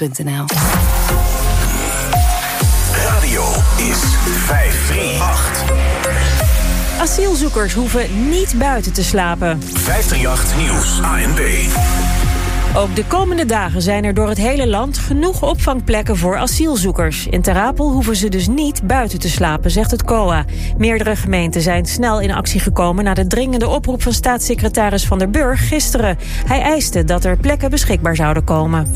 radio.nl. Radio is 538. Asielzoekers hoeven niet buiten te slapen. 538 Nieuws, ANB. Ook de komende dagen zijn er door het hele land genoeg opvangplekken voor asielzoekers. In Terapel hoeven ze dus niet buiten te slapen, zegt het COA. Meerdere gemeenten zijn snel in actie gekomen... na de dringende oproep van staatssecretaris Van der Burg gisteren. Hij eiste dat er plekken beschikbaar zouden komen.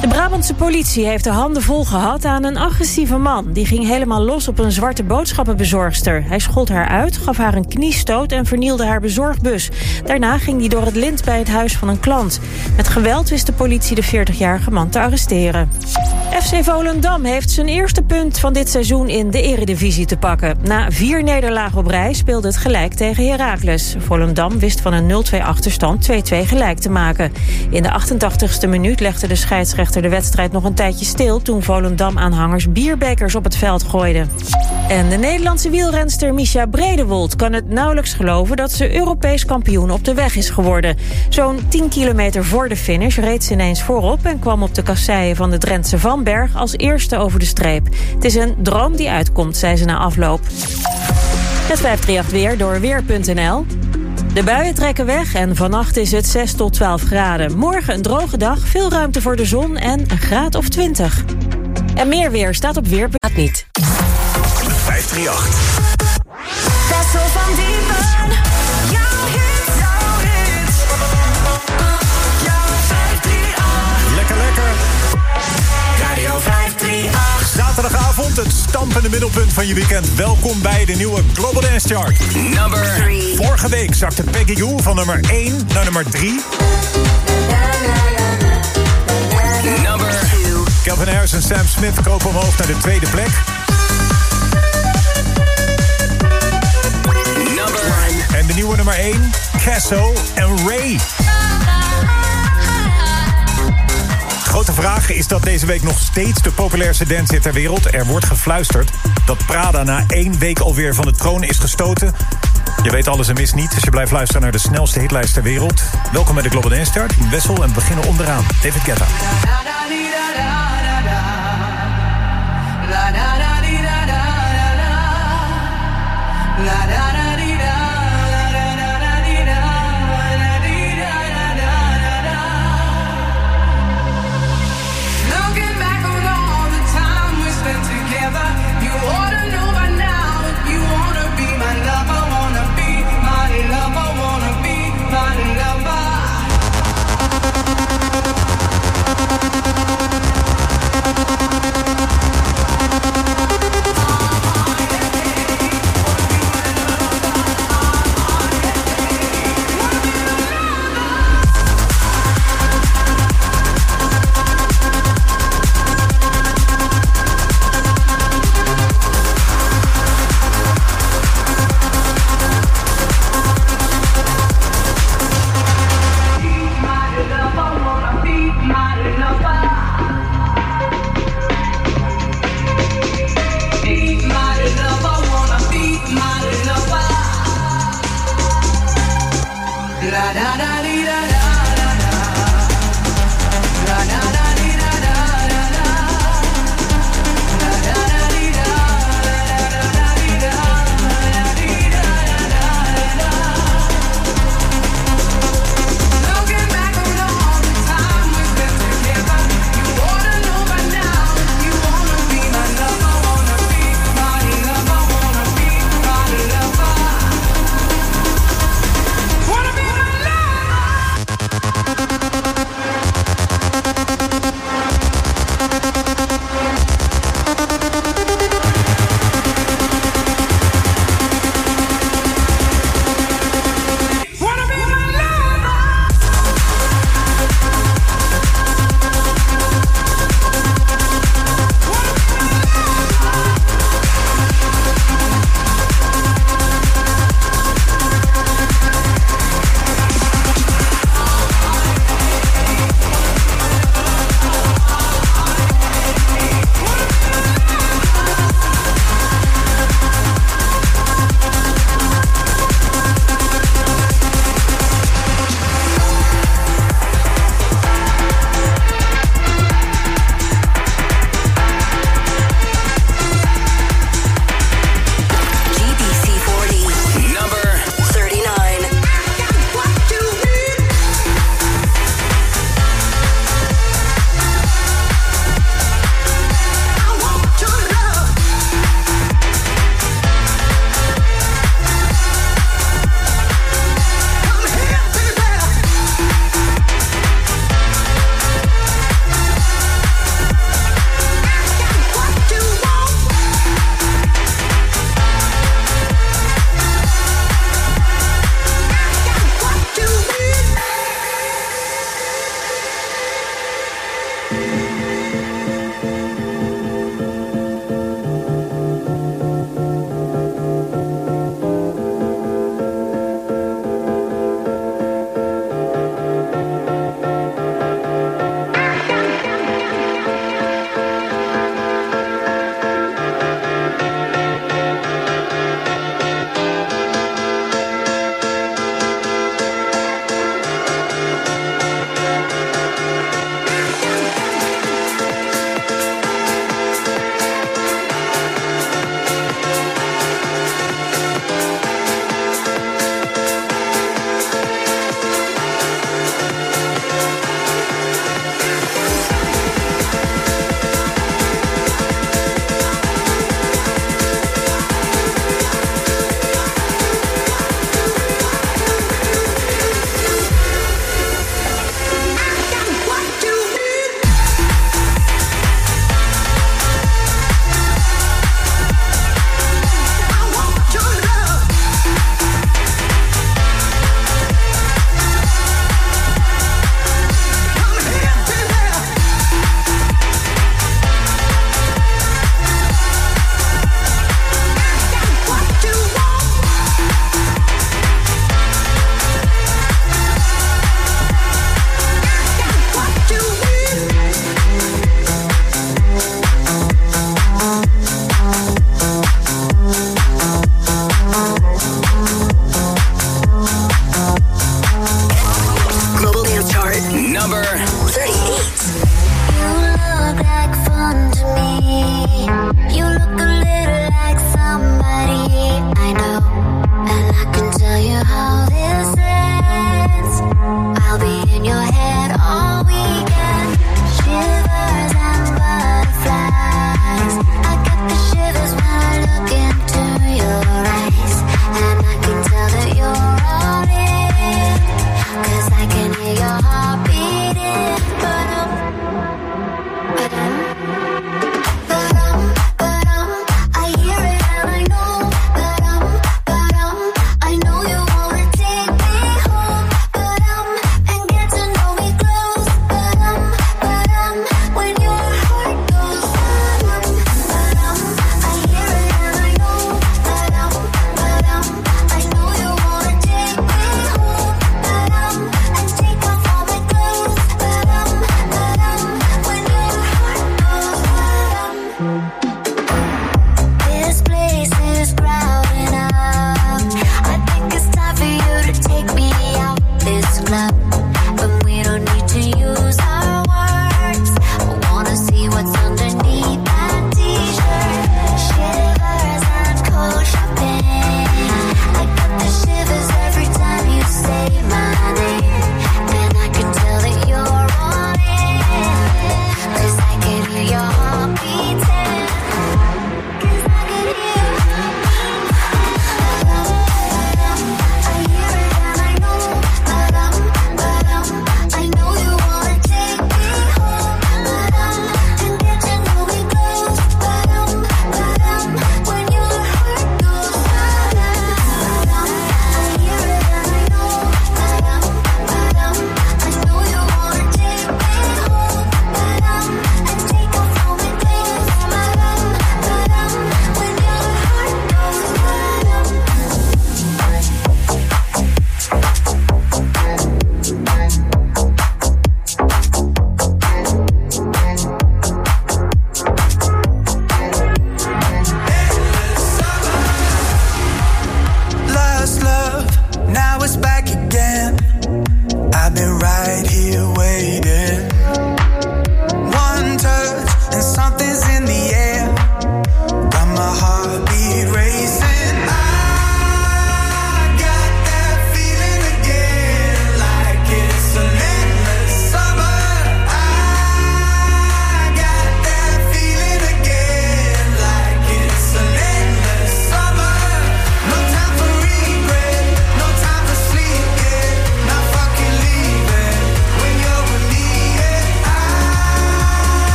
De Brabantse politie heeft de handen vol gehad aan een agressieve man. Die ging helemaal los op een zwarte boodschappenbezorgster. Hij schold haar uit, gaf haar een kniestoot en vernielde haar bezorgbus. Daarna ging hij door het lint bij het huis van een klant. Met geweld wist de politie de 40-jarige man te arresteren. FC Volendam heeft zijn eerste punt van dit seizoen in de eredivisie te pakken. Na vier nederlagen op rij speelde het gelijk tegen Heracles. Volendam wist van een 0-2 achterstand 2-2 gelijk te maken. In de 88ste minuut legde de scheidsrechter de wedstrijd nog een tijdje stil... toen Volendam-aanhangers bierbekers op het veld gooiden. En de Nederlandse wielrenster Misha Bredewold kan het nauwelijks geloven... dat ze Europees kampioen op de weg is geworden. Zo'n 10 kilometer voor de finish reed ze ineens voorop... en kwam op de kasseien van de Drentse Vanberg als eerste over de streep. Het is een droom die uitkomt, zei ze na afloop. Het 538 weer door Weer.nl. De buien trekken weg en vannacht is het 6 tot 12 graden. Morgen een droge dag, veel ruimte voor de zon en een graad of 20. En meer weer staat op Weer. niet. 538. Zaterdagavond, het stampende middelpunt van je weekend. Welkom bij de nieuwe Global Dance Chart. Number Vorige week zakte Peggy Goo van nummer 1 naar nummer 3. number Calvin Harris en Sam Smith kopen omhoog naar de tweede plek. number En de nieuwe nummer 1, Casso en Ray. Grote vraag is dat deze week nog steeds de populairste dancehit ter wereld. Er wordt gefluisterd dat Prada na één week alweer van de troon is gestoten. Je weet alles en mis niet, dus je blijft luisteren naar de snelste hitlijst ter wereld. Welkom bij de Global Dance. In Wessel en beginnen onderaan. David Guetta.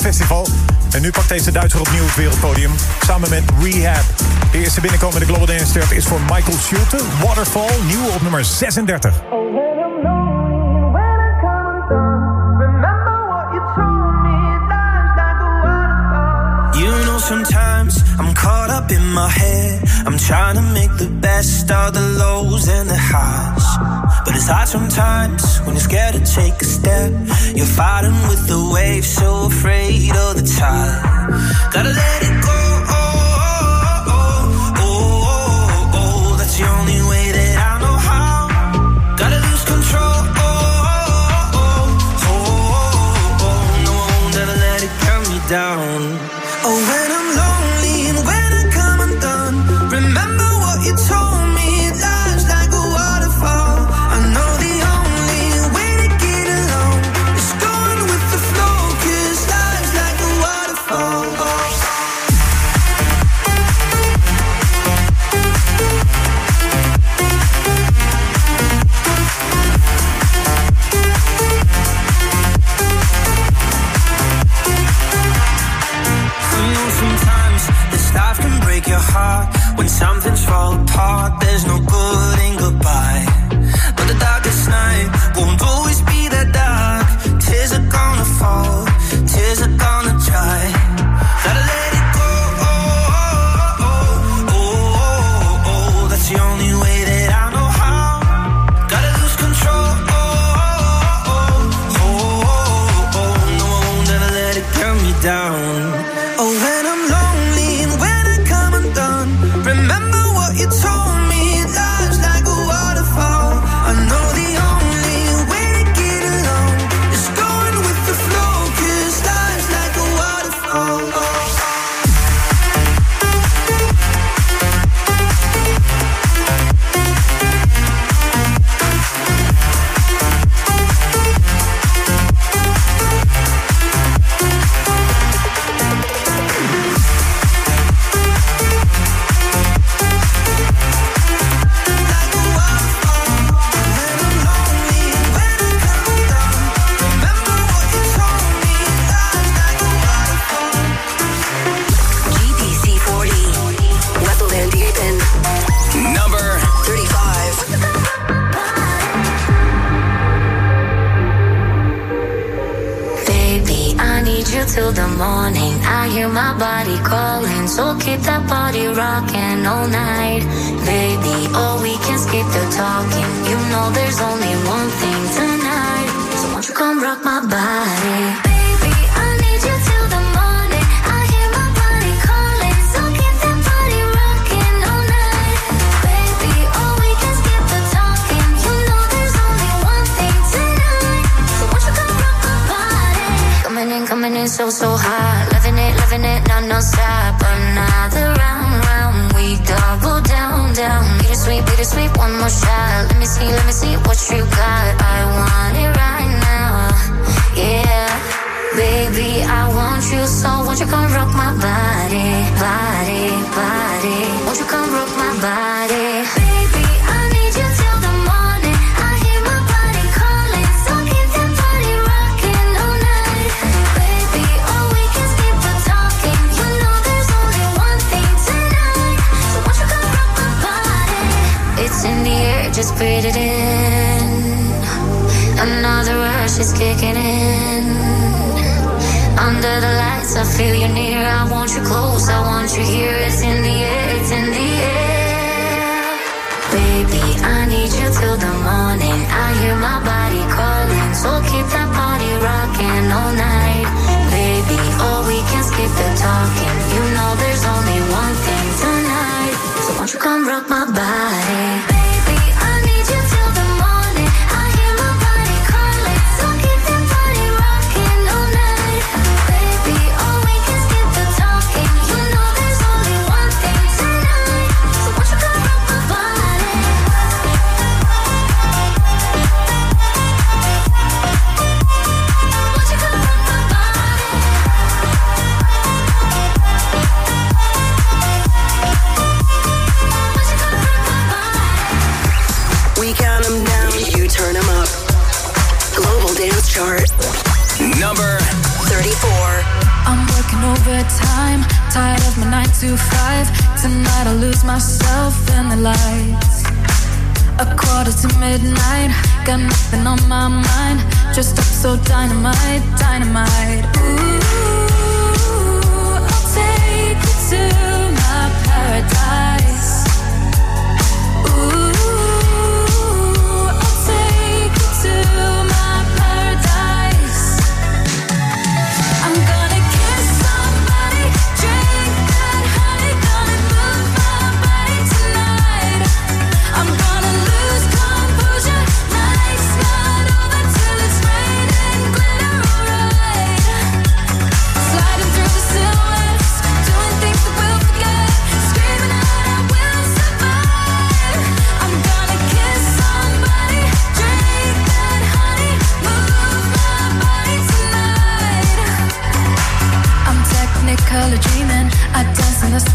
Songfestival. En nu pakt deze Duitser opnieuw het wereldpodium. Samen met Rehab. De eerste binnenkomende Global Dance Start is voor Michael Schulte. Waterfall, nieuw op nummer 36. You know sometimes I'm caught up in my head. I'm trying to make the best of the lows and the highs. But it's hard sometimes when you're scared to take a step. You're fighting with the waves, so afraid of the tide. Gotta let it go. Oh, oh, oh, oh, that's the only way that I know how. Gotta lose control. Oh, oh, oh, oh no, I won't ever let it count me down. Oh, when I body I'm working overtime, tired of my nine to five. Tonight I lose myself in the lights. A quarter to midnight, got nothing on my mind. Dressed up so dynamite, dynamite. Ooh, I'll take you to my paradise.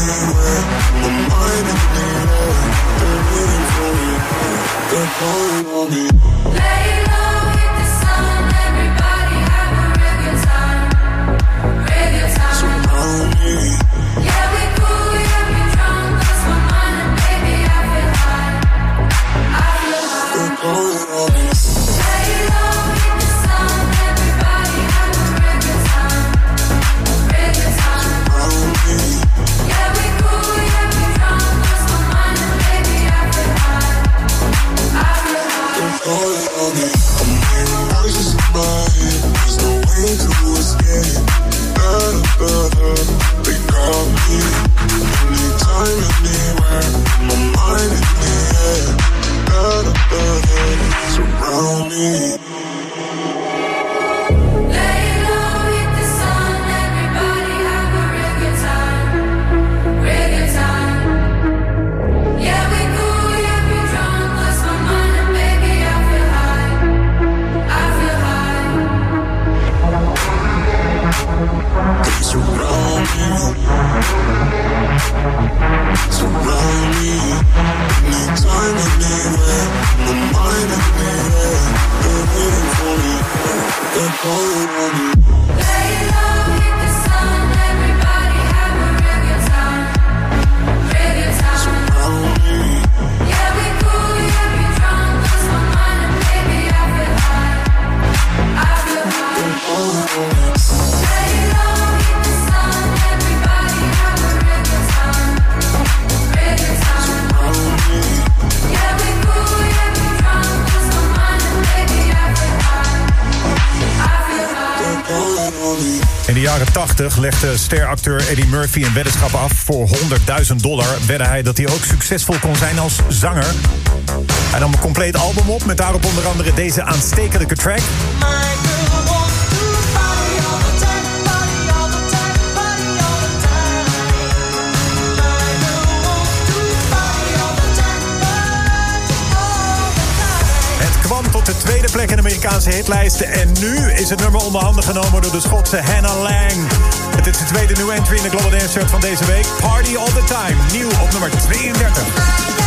anywhere. My mind is anywhere. They're waiting for me. They're calling on me. legde steracteur Eddie Murphy een weddenschap af voor 100.000 dollar. Wedde hij dat hij ook succesvol kon zijn als zanger. Hij nam een compleet album op met daarop onder andere deze aanstekelijke track. Plek in de Amerikaanse hitlijsten. En nu is het nummer onder handen genomen door de Schotse Hannah Lang. Het is de tweede new entry in de Global Dance Chart van deze week. Party All The Time, nieuw op nummer 32.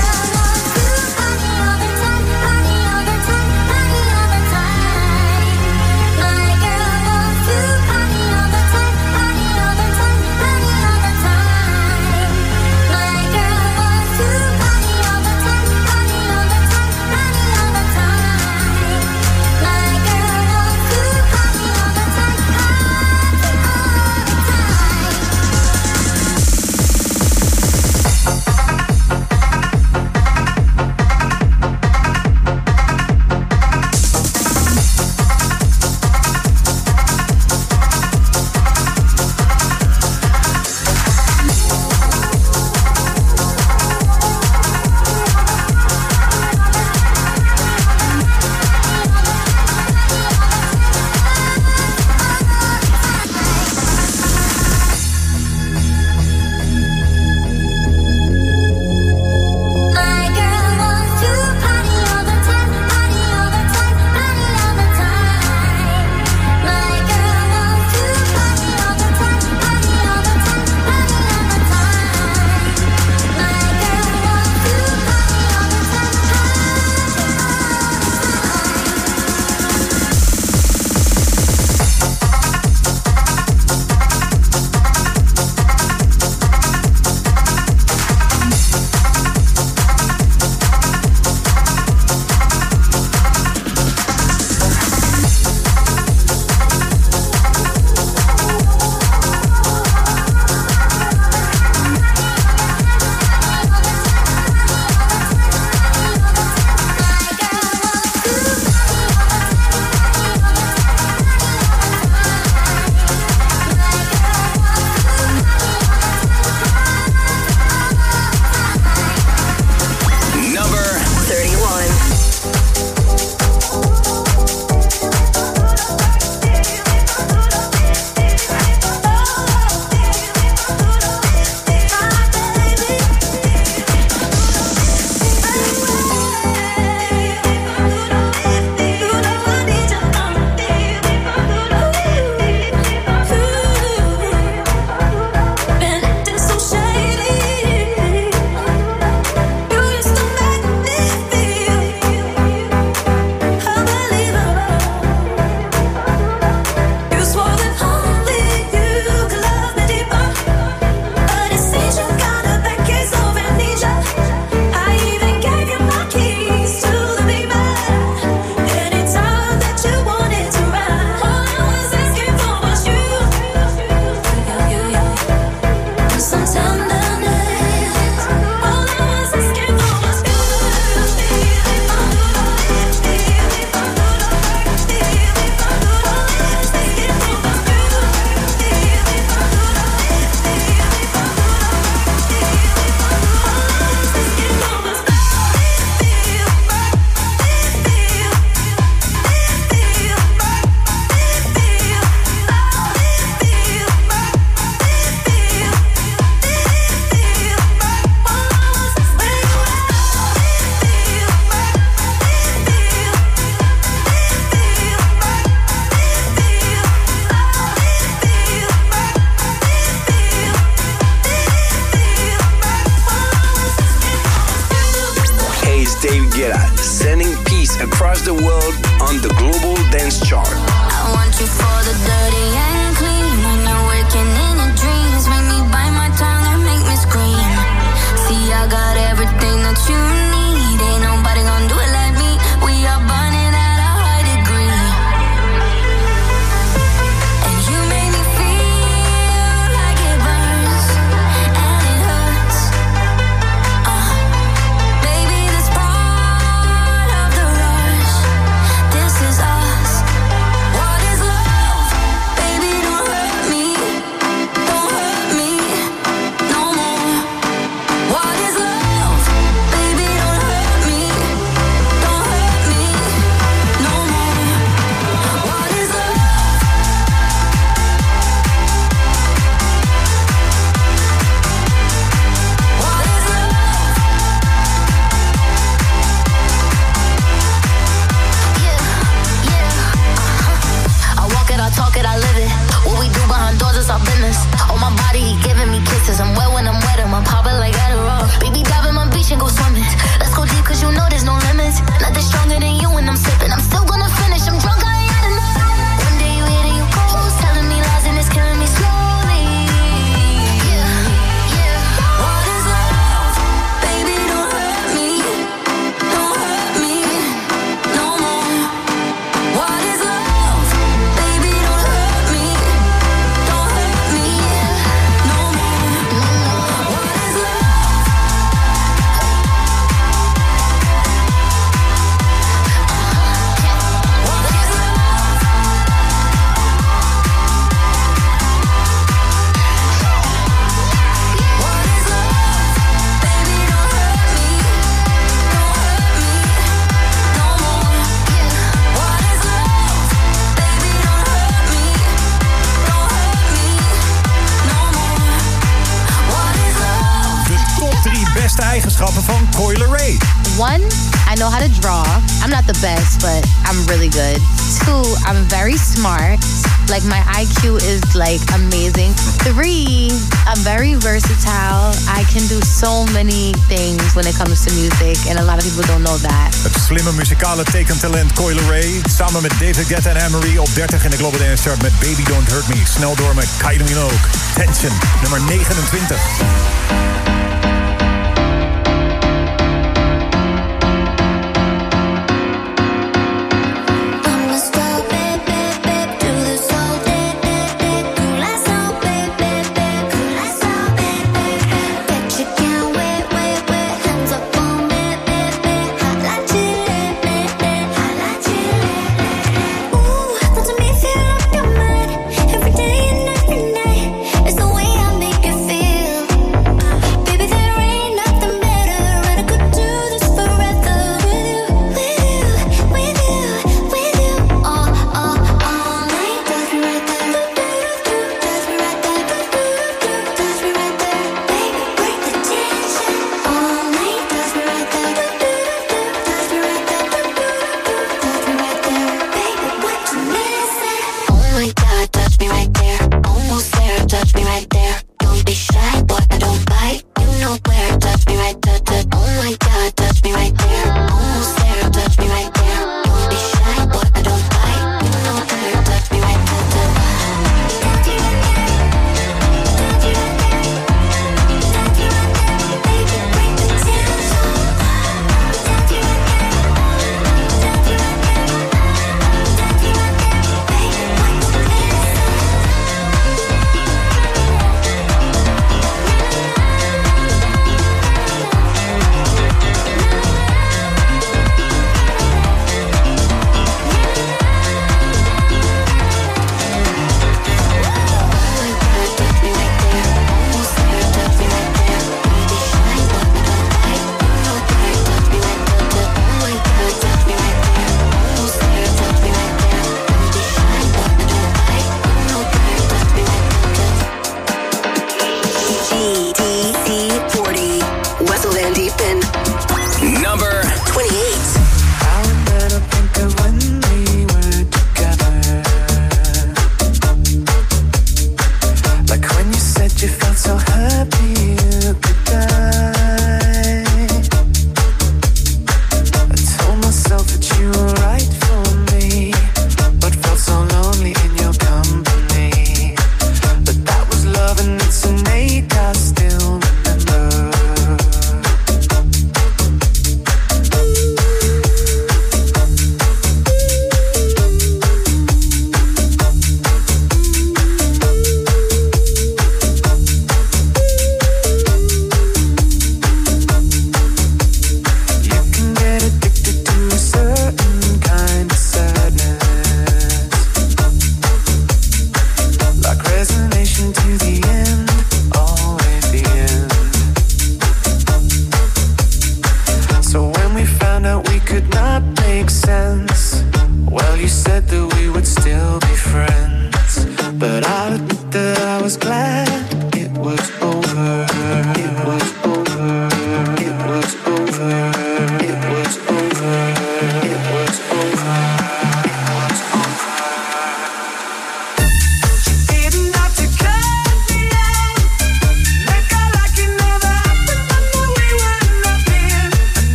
tekentalent Coil Ray. Samen met David Guetta en Emery op 30 in de Global Dance Chart met Baby Don't Hurt Me. Snel door met Kylie ook. Tension, nummer 29.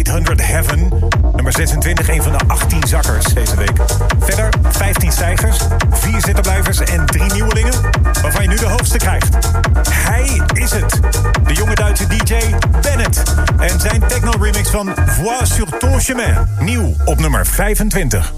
800 Heaven. Nummer 26, een van de 18 zakkers deze week. Verder 15 stijgers, 4 zittenblijvers en 3 nieuwelingen, waarvan je nu de hoogste krijgt. Hij is het, de jonge Duitse DJ Bennett. En zijn techno-remix van Voix sur ton chemin, nieuw op nummer 25.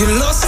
You're lost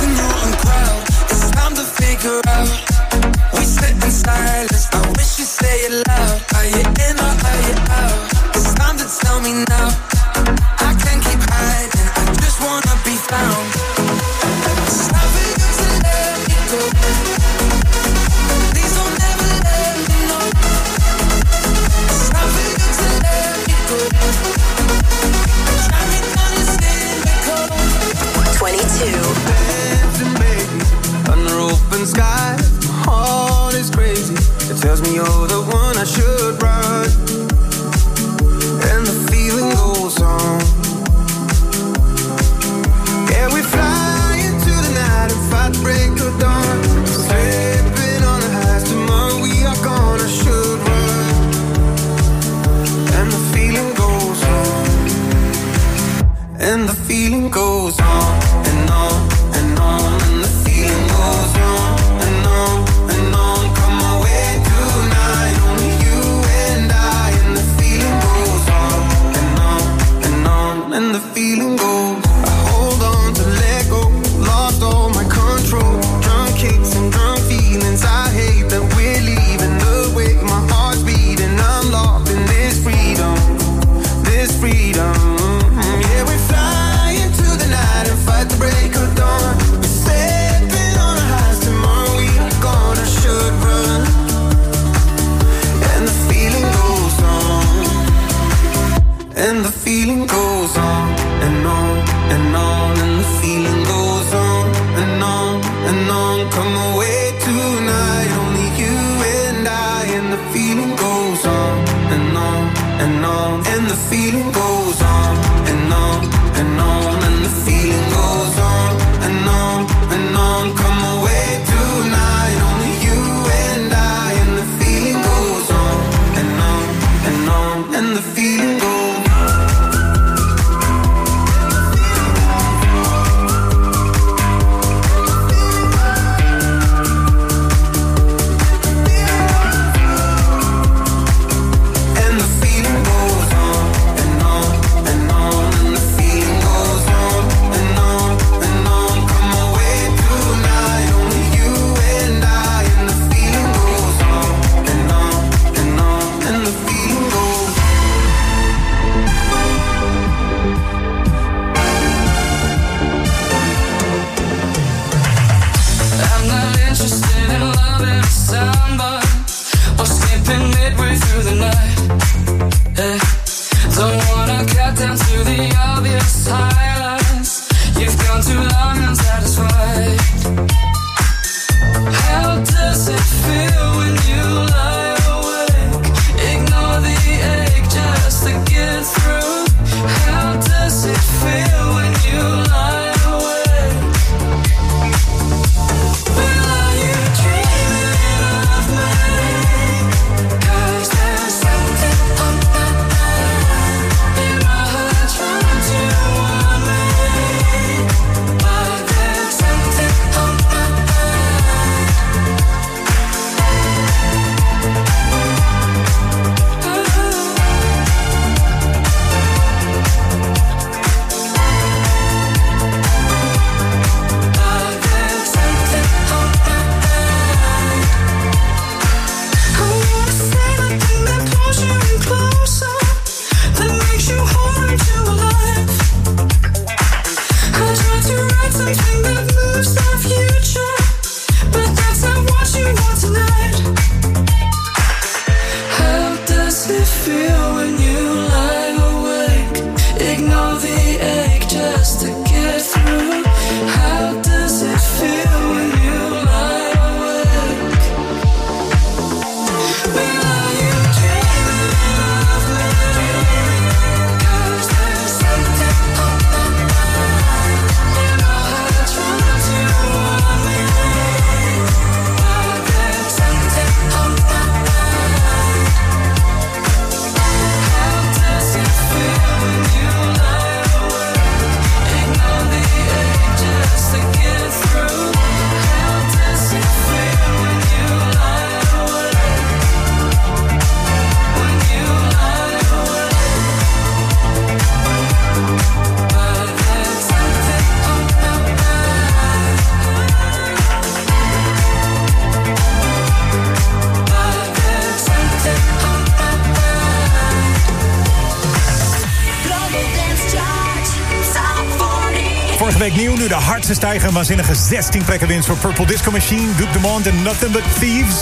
stijger. Een waanzinnige 16 plekken winst voor Purple Disco Machine, Duke Dumont en Nothing But Thieves.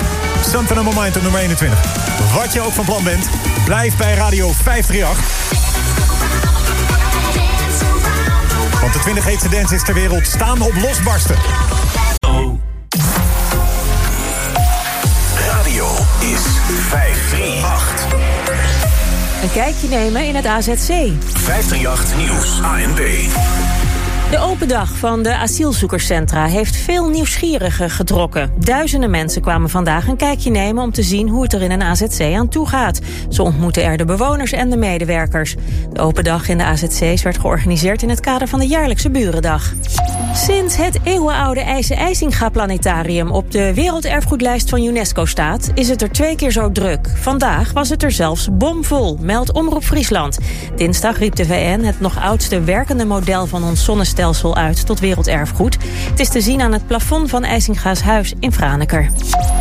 Something on my mind op nummer 21. Wat je ook van plan bent, blijf bij Radio 538. Want de 20 heetste dances ter wereld staan op losbarsten. Radio is 538. Een kijkje nemen in het AZC. 538 Nieuws. ANB. De open dag van de asielzoekerscentra heeft veel nieuwsgierigen getrokken. Duizenden mensen kwamen vandaag een kijkje nemen om te zien hoe het er in een AZC aan toe gaat. Ze ontmoeten er de bewoners en de medewerkers. De open dag in de AZC's werd georganiseerd in het kader van de jaarlijkse Burendag. Sinds het eeuwenoude IJse IJsinga Planetarium op de werelderfgoedlijst van UNESCO staat, is het er twee keer zo druk. Vandaag was het er zelfs bomvol, meldt Omroep Friesland. Dinsdag riep de VN het nog oudste werkende model van ons zonnestelsel uit tot werelderfgoed. Het is te zien aan het plafond van IJsinga's huis in Franeker.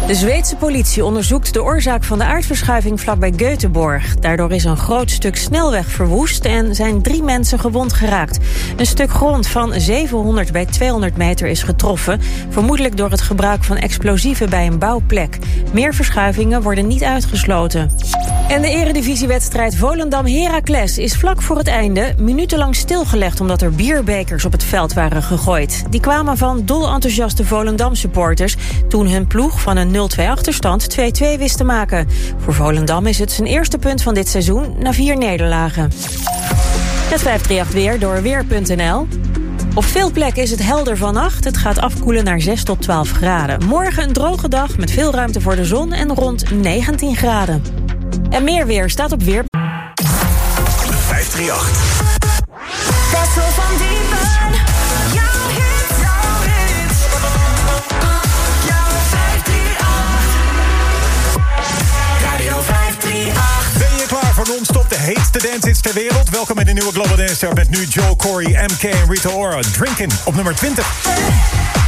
De Zweedse politie onderzoekt de oorzaak van de aardverschuiving vlakbij Göteborg. Daardoor is een groot stuk snelweg verwoest en zijn drie mensen gewond geraakt. Een stuk grond van 700 bij 200 meter is getroffen, vermoedelijk door het gebruik van explosieven bij een bouwplek. Meer verschuivingen worden niet uitgesloten. En de eredivisiewedstrijd Volendam-Heracles is vlak voor het einde minutenlang stilgelegd omdat er bierbekers op het veld waren gegooid. Die kwamen van dol enthousiaste Volendam-supporters toen hun ploeg van een 0-2 achterstand 2-2 wist te maken. Voor Volendam is het zijn eerste punt van dit seizoen na vier nederlagen. Het 538 weer door Weer.nl. Op veel plekken is het helder vannacht. Het gaat afkoelen naar 6 tot 12 graden. Morgen een droge dag met veel ruimte voor de zon en rond 19 graden. En meer weer staat op weer. 538. Wessel van Diepen, jouw hit, jouw hit. Jouw 538. Radio 538. Ben je klaar voor non-stop de heetste dancehits ter wereld? Welkom in de nieuwe Global Dance met nu Joel Corey, MK en Rita Ora. Drinking op nummer 20. Woke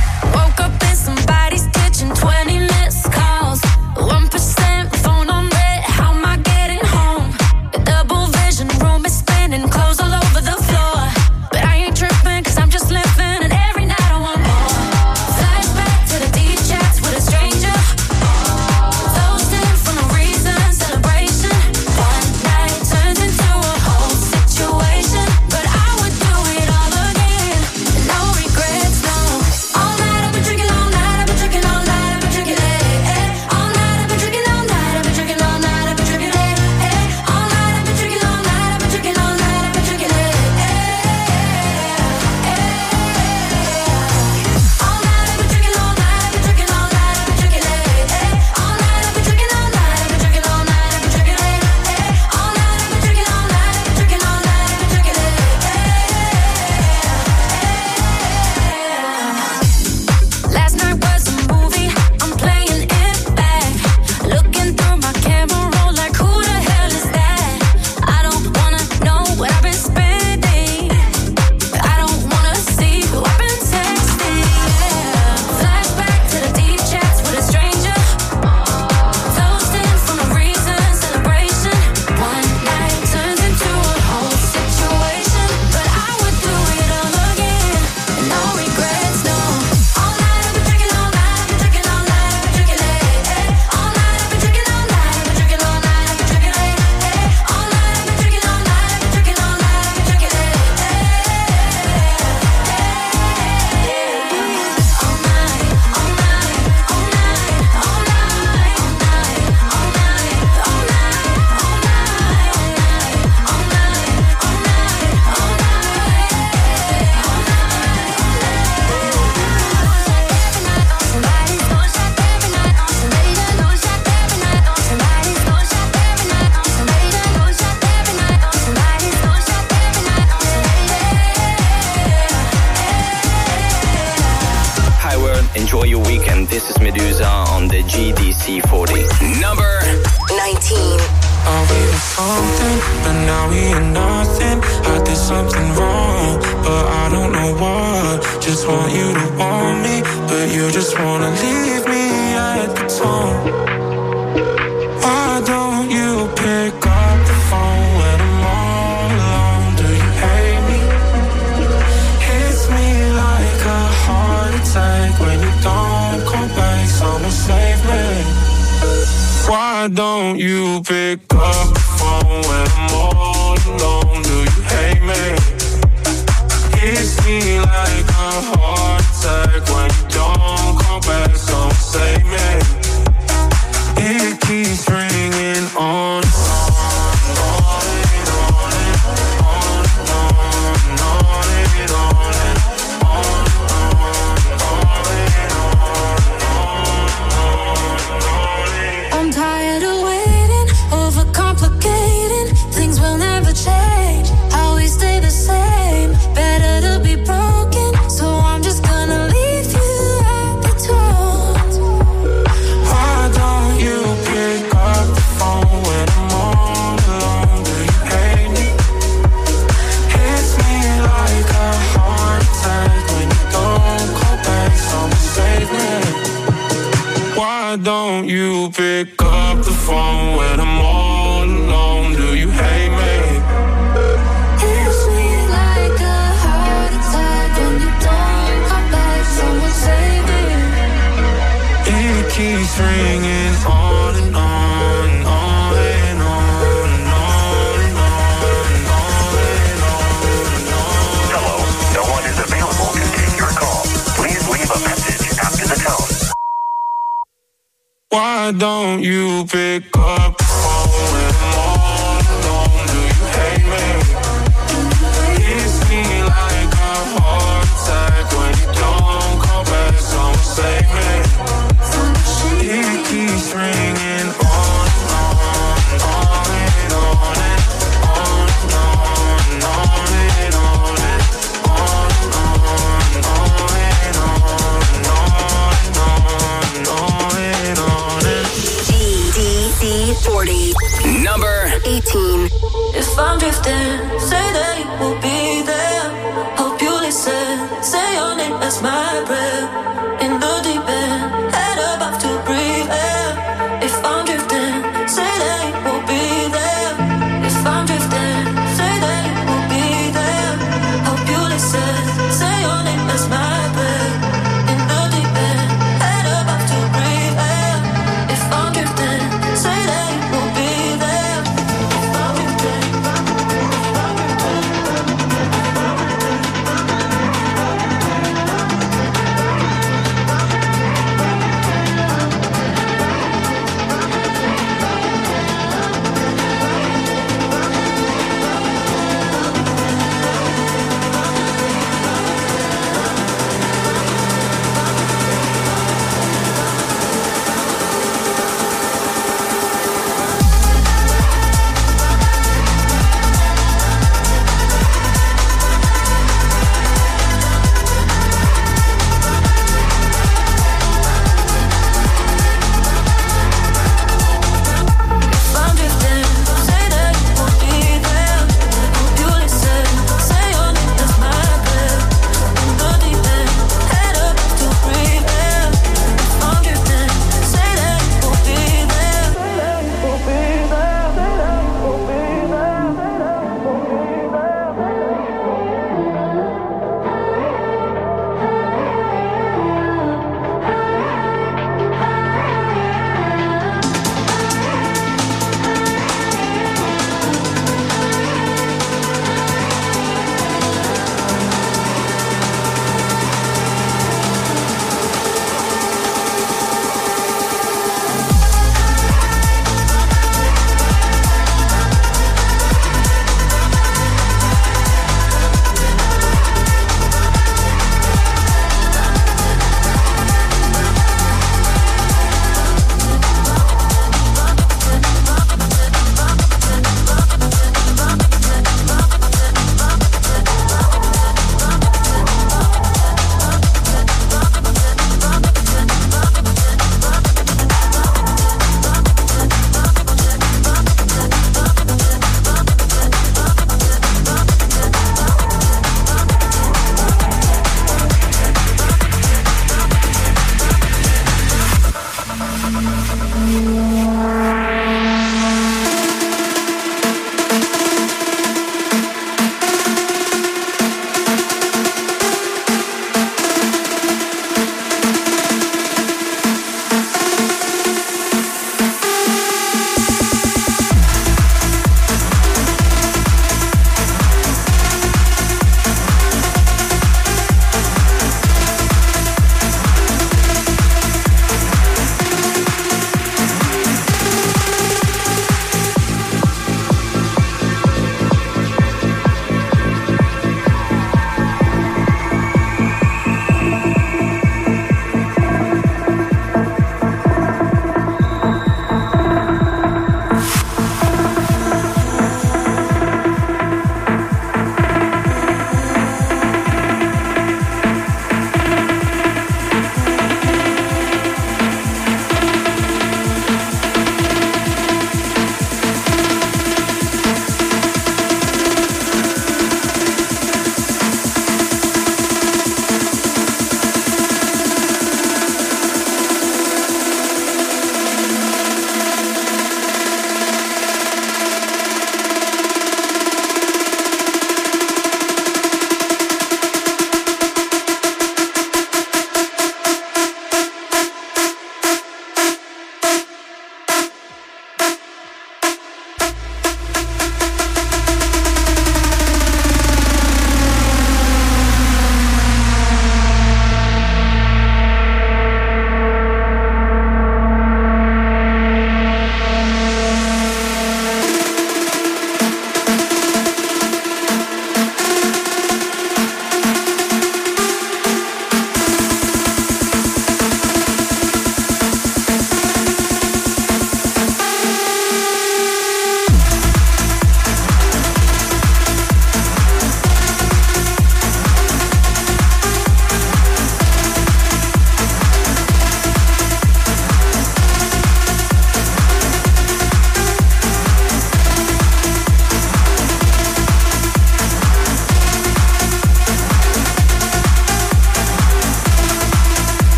just wanna leave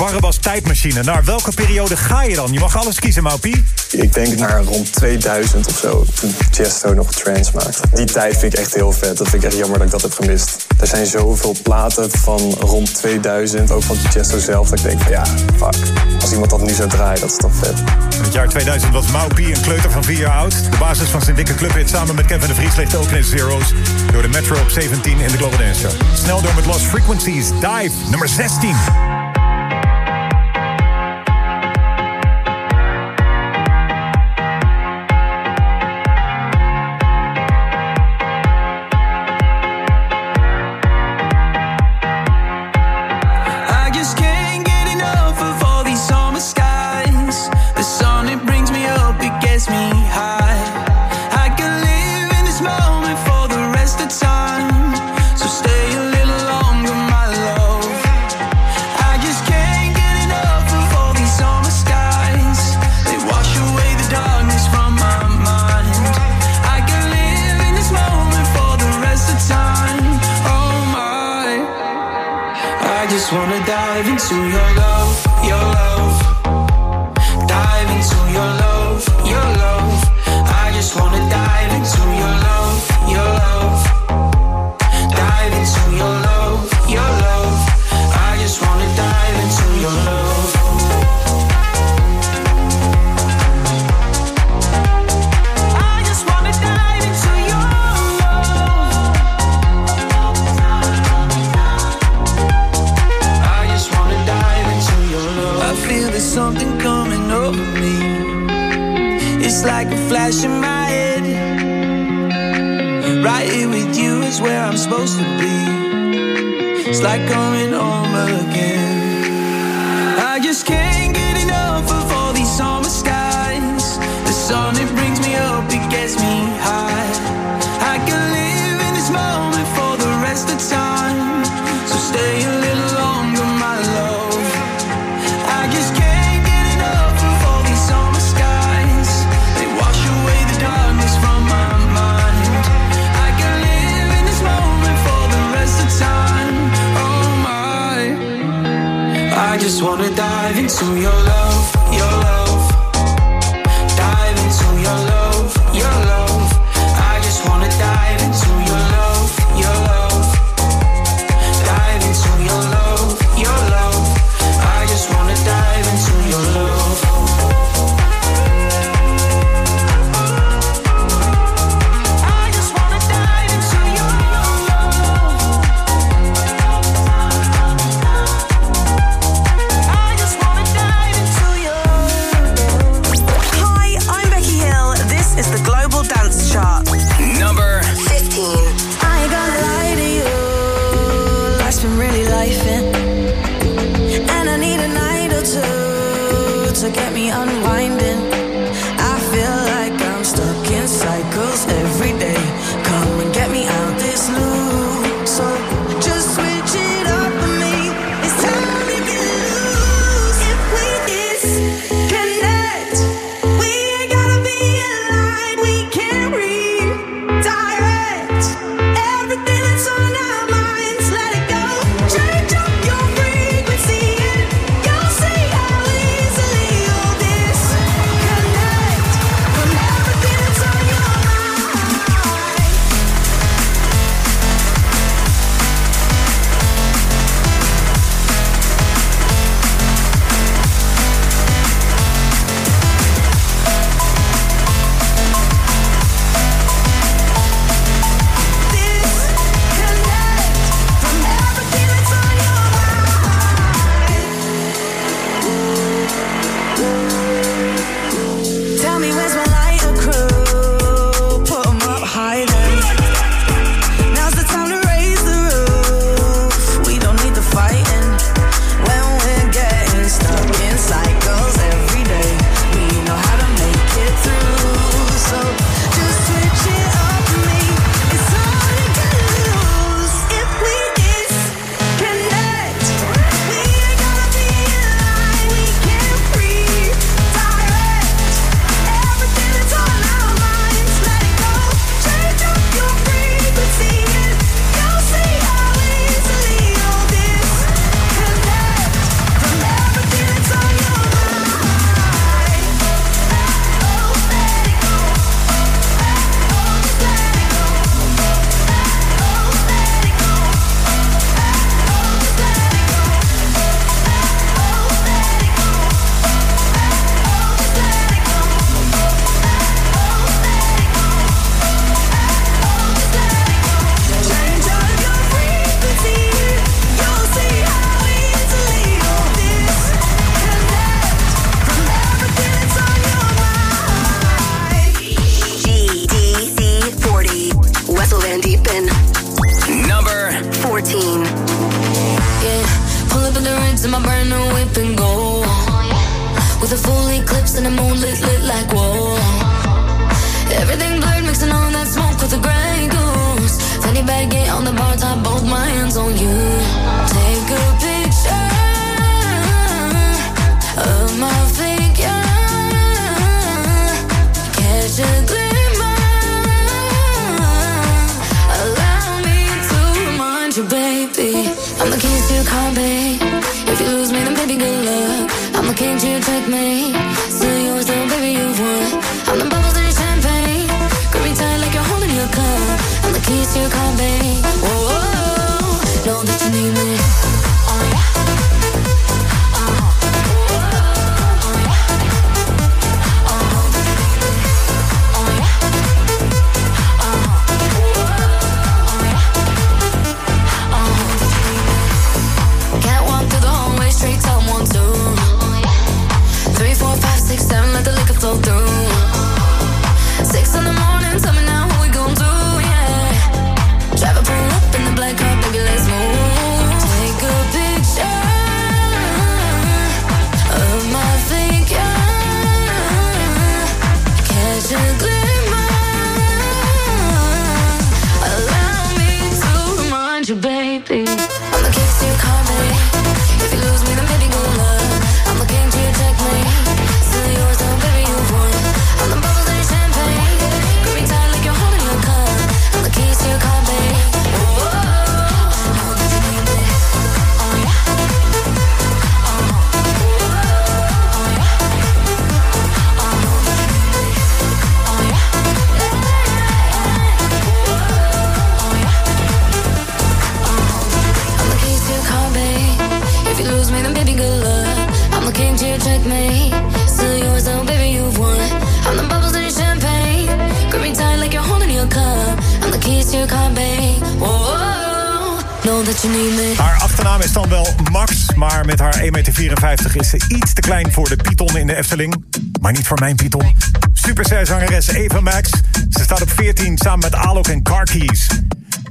Barabbas tijdmachine. Naar welke periode ga je dan? Je mag alles kiezen, Maupie. Ik denk naar rond 2000 of zo, toen Chesto nog trance maakte. Die tijd vind ik echt heel vet. Dat vind ik echt jammer dat ik dat heb gemist. Er zijn zoveel platen van rond 2000, ook van Chesto zelf, dat ik denk van ja, fuck. Als iemand dat nu zou draaien, dat is toch vet. In het jaar 2000 was Maupie een kleuter van 4 jaar oud. De basis van zijn dikke clubhit samen met Kevin de Vries ligt ook in Zero's. Door de Metro op 17 in de Global Dance Show. Snel door met Lost Frequencies, Dive, nummer 16. to your love. in my brand new whip and gold. With a full eclipse and a moon lit lit like whoa. Everything blurred, mixing all that smoke with the gray goose. Fanny bag on the bar top, both my hands on you. Take a you took me. Maar niet voor mijn Python. zangeres Eva Max. Ze staat op 14 samen met Alok en Car Keys.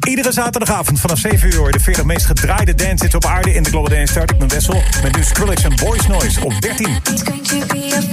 Iedere zaterdagavond vanaf 7 uur de 40 meest gedraaide dances op aarde in de Global Dance Start. Ik mijn wissel met nu Skrillex en Boys Noise op 13.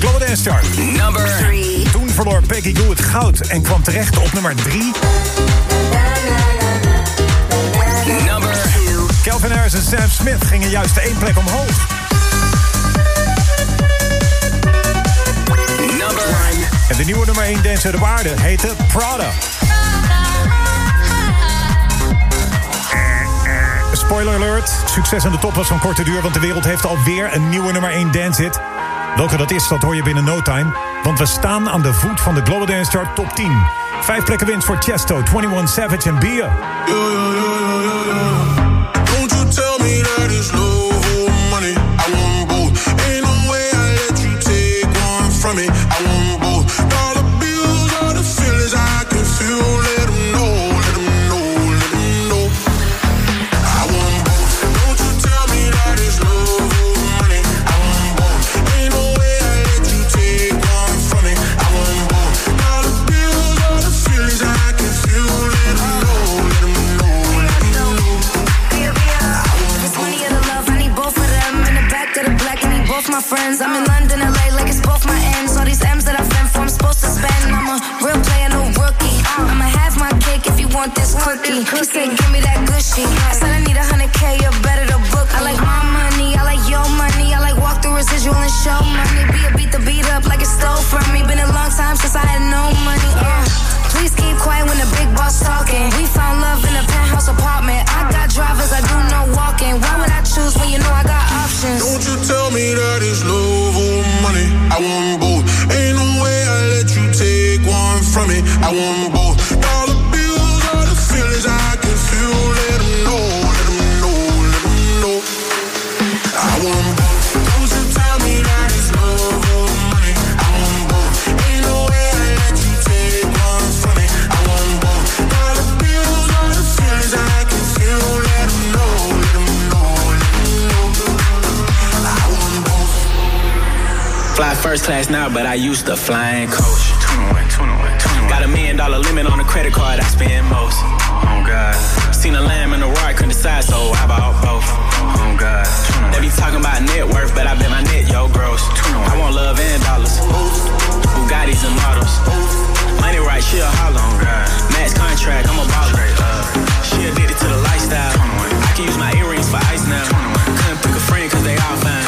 De Global Dance Chart. Number 3. Toen verloor Peggy Goo het goud en kwam terecht op nummer 3. Number 2. Calvin Harris en Sam Smith gingen juist één plek omhoog. Number En de nieuwe nummer 1 dancer op aarde heette Prada. Spoiler alert, succes aan de top was van korte duur... want de wereld heeft alweer een nieuwe nummer 1 dance hit. Welke dat is, dat hoor je binnen no time. Want we staan aan de voet van de Global Dance Chart top 10. Vijf plekken winst voor Chesto, 21 Savage en. Don't you tell me friends. I'm in London, LA, like it's both my ends. All these M's that I've been for, I'm supposed to spend. I'm a real player, no rookie. I'ma have my cake if you want this cookie. He said, give me that good shit. I said, I need a hundred K, you better to book. I like my money, I like your money. I like walk through residual and show money. Be a beat the beat up like it stole from me. Been a long time since I had no money. Uh. Please keep quiet when the big boss talking. We found love in a penthouse apartment. I got drivers, I do no walking. Why would I choose when you know I got options? Don't you tell me that it's love or money. I want both. Ain't no way I let you take one from me. I want both. Dollar first class now, but I used to fly flying coach. 21, 21, 21. Got a million dollar limit on the credit card I spend most. Oh God. Seen a lamb and a roar, couldn't decide, so I bought both. Oh God. They be talking about net worth, but I bet my net, yo, gross. I want love and dollars. Bugattis and models. Money right, she a holler. Oh God. Max contract, I'm a baller. She addicted to the lifestyle. I can use my earrings for ice now. Couldn't pick a friend cause they all fine.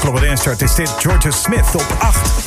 Global Dance Chart is dit Georgia Smith op 8.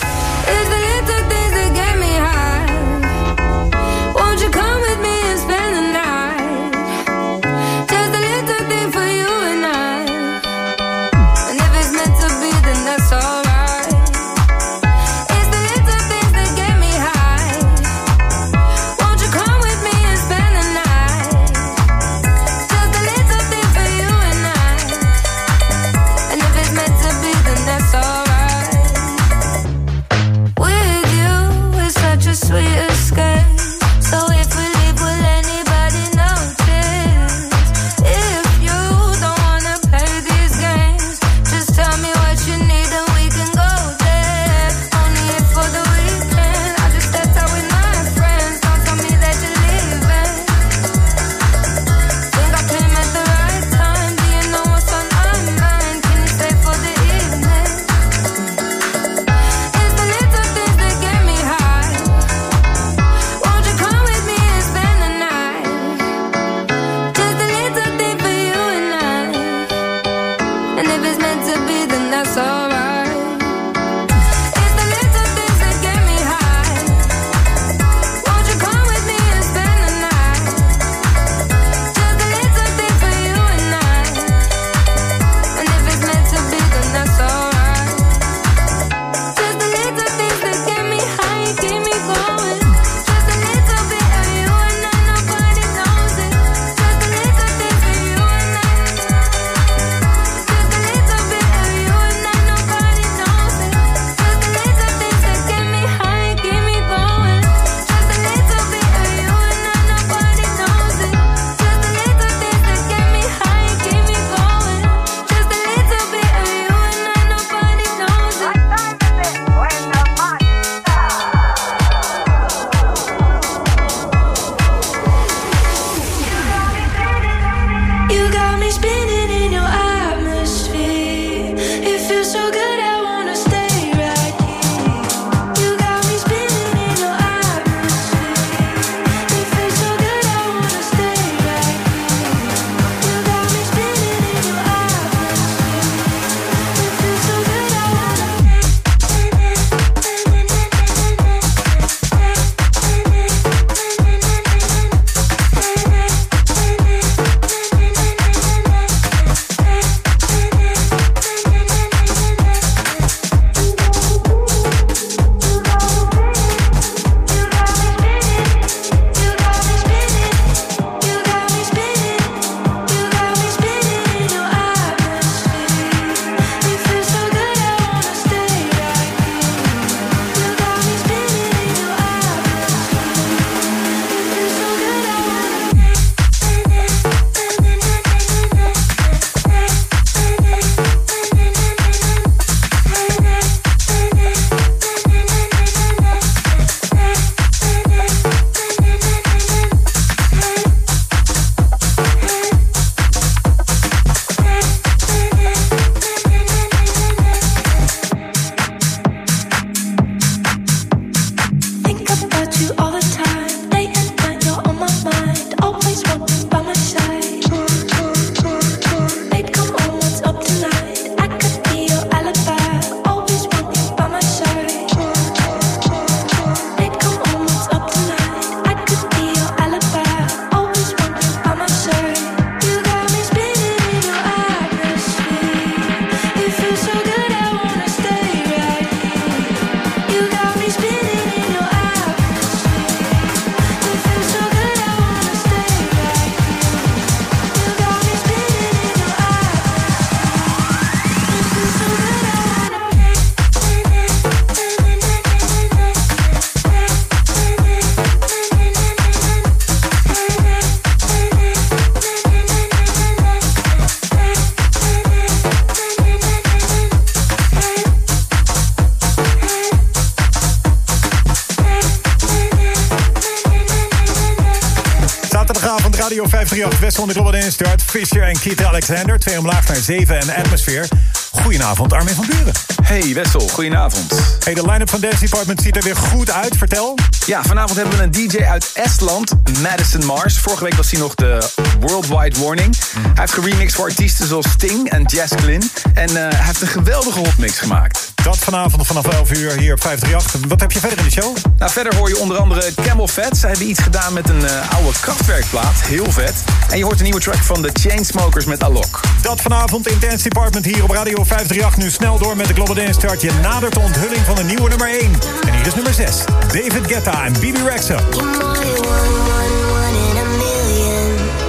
Fisher en Keith Alexander, twee omlaag naar 7 en Atmosphere. Goedenavond, Armin van Buren. Hey Wessel, goedenavond. Hey, de line-up van Dance Department ziet er weer goed uit, vertel. Ja, vanavond hebben we een DJ uit Estland, Madison Mars. Vorige week was hij nog de Worldwide Warning. Hij heeft geremixed voor artiesten zoals Sting en Jazz Glynn. En eh, hij heeft een geweldige hotmix gemaakt. Dat vanavond vanaf 11 uur hier op 538. Wat heb je verder in de show? Nou, verder hoor je onder andere Camel Fat. Zij hebben iets gedaan met een eh, oude krachtwerkplaat. Heel vet. En je hoort een nieuwe track van de Chainsmokers met Alok. Dat vanavond in Dance Department hier op Radio 538. Nu snel door met de Global Dance Chart. Je nadert de onthulling van de nieuwe nummer 1. En hier is nummer 6. David Guetta en Bibi Rexha.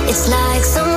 It's like someone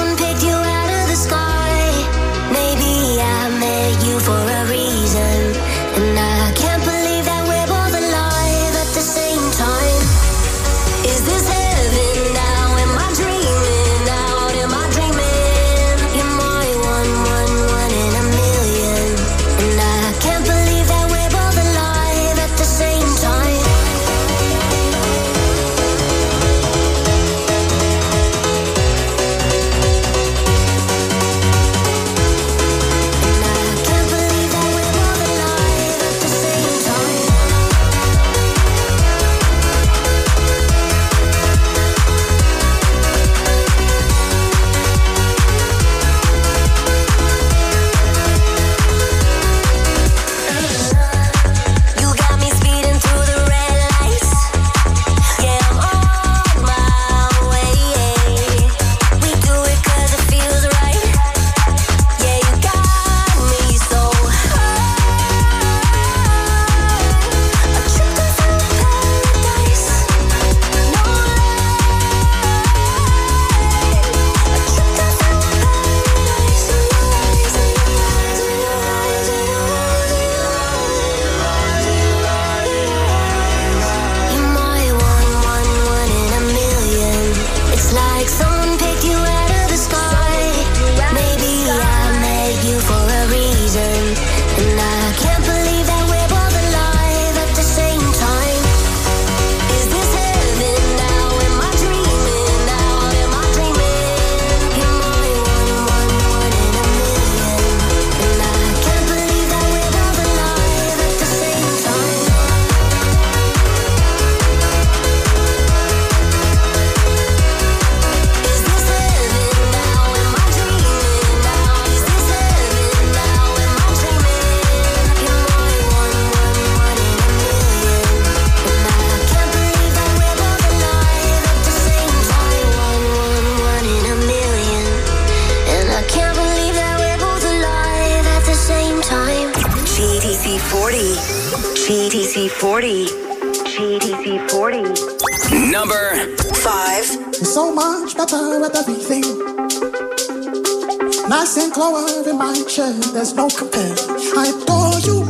And clover in my chair, there's no compare. I adore you.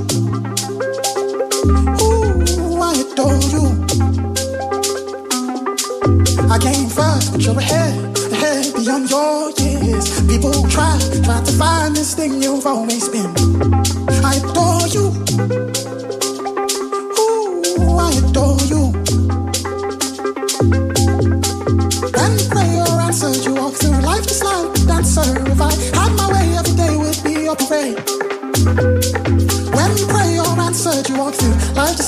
Ooh, I adore you. I came first, but you're ahead, ahead beyond your years. People try, try to find this thing you've always been. I adore you.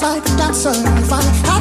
Like a dancer. If I had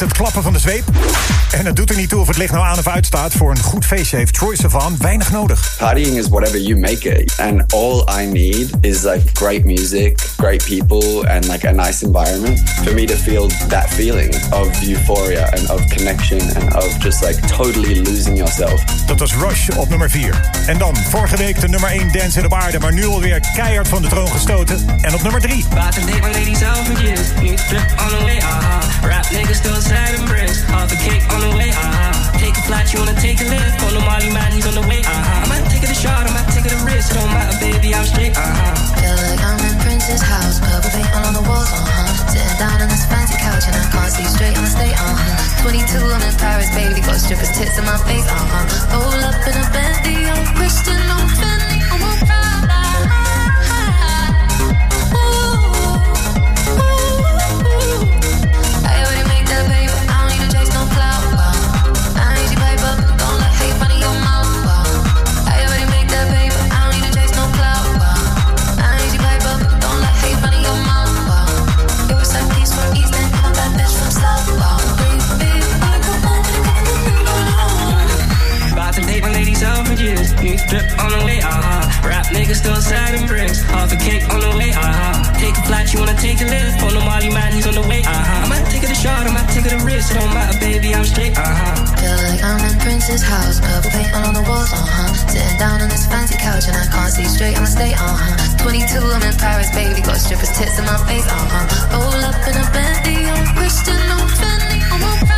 het klappen van de zweep. En het doet er niet toe of het licht nou aan of uitstaat. Voor een goed feestje heeft Troy Sivan weinig nodig. Partying is whatever you make it. And all I need is like great music, great people, and like a nice environment for me to feel that feeling of euphoria and of connection and of just like totally losing yourself. Dat was Rush op nummer 4. En dan vorige week de nummer 1 dance op aarde. Maar nu alweer keihard van de troon gestoten. En op nummer 3. About to date my ladies out for years. New drip on the way, ah. Rap niggas still sad and. Half a cake on the way, ah. Flight, you wanna take a lift. Call Molly man, he's on the way, ah. I might take it a shot, I might take it a risk. It don't matter, baby, I'm straight, ah. Feel like I'm in Prince's house, purple paint all on the walls, uh huh. Sitting down on this fancy couch and I can't see straight on the state, uh huh. 22, I'm in Paris, baby, got strippers tits in my face, uh huh. Roll up in a Bentley, I'm Christian, drip on the way, ah. Rap niggas still and bricks. Half a cake on the way, ah. Take a flight, you wanna take a lift. On the Molly man, he's on the way, ah. I might take it a shot, I might take it a risk. It don't matter, baby, I'm straight, ah. Feel like I'm in Prince's house, purple paint all on the walls, uh huh. Sitting down on this fancy couch and I can't see straight I'ma stay, uh huh. 22, I'm in Paris, baby, got strippers tits in my face, uh huh. Roll up in a Bentley, I'm Christian, I'm Fendi, I'm a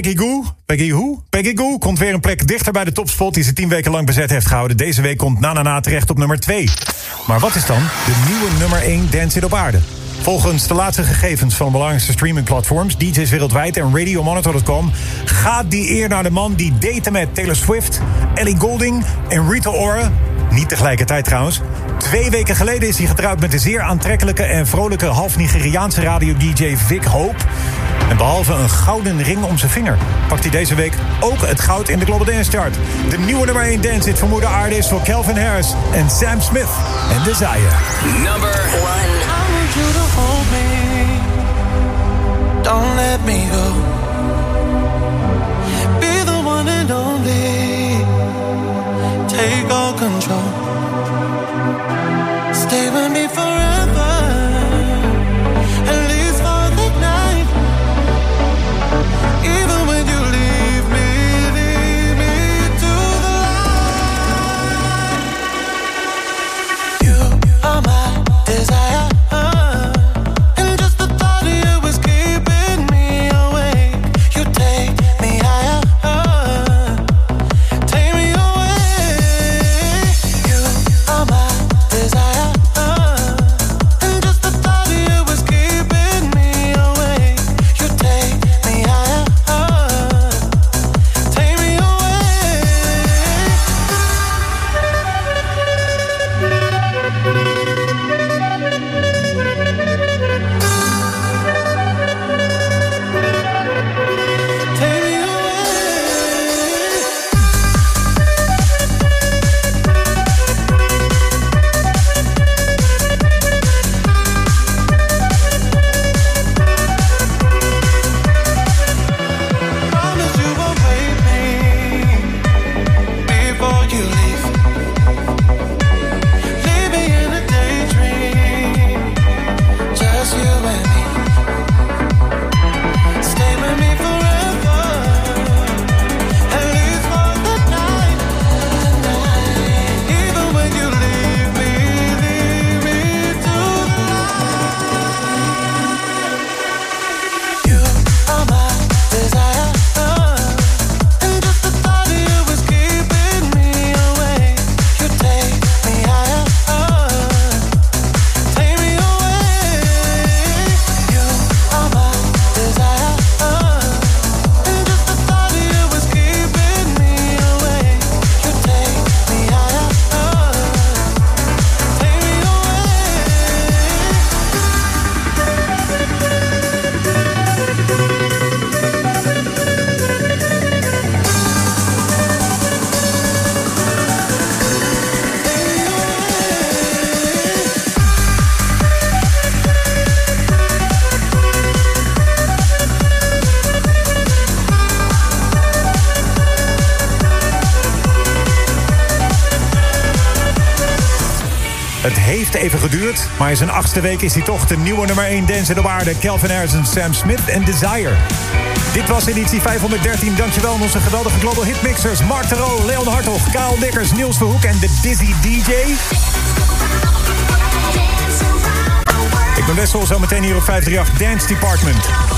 Peggy Goo. Peggy? Peggy Goo komt weer een plek dichter bij de topspot... die ze tien weken lang bezet heeft gehouden. Deze week komt Na Na terecht op nummer 2. Maar wat is dan de nieuwe nummer 1 dance op aarde? Volgens de laatste gegevens van de belangrijkste streamingplatforms... DJ's wereldwijd en RadioMonitor.com... gaat die eer naar de man die date met Taylor Swift... Ellie Goulding en Rita Ora... Niet tegelijkertijd trouwens. Twee weken geleden is hij getrouwd met de zeer aantrekkelijke en vrolijke half-Nigeriaanse radio-dj Vic Hope. En behalve een gouden ring om zijn vinger, pakt hij deze week ook het goud in de Global Dance Chart. De nieuwe nummer 1 dance hit vermoeden aarde is voor Calvin Harris en Sam Smith en Desire. Number one. I want you to hold me. Don't let me go. Be the one and only. Take all control. Geduurd, maar in zijn achtste week is hij toch de nieuwe nummer 1 dance op aarde. Calvin Harris Sam Smith en Desire. Dit was editie 513. Dankjewel aan onze geweldige global hitmixers. Mark Terro, Leon Hartog, Kaal Dikkers, Niels Verhoek en de Dizzy DJ. Ik ben Wessel, zometeen hier op 538 Dance Department.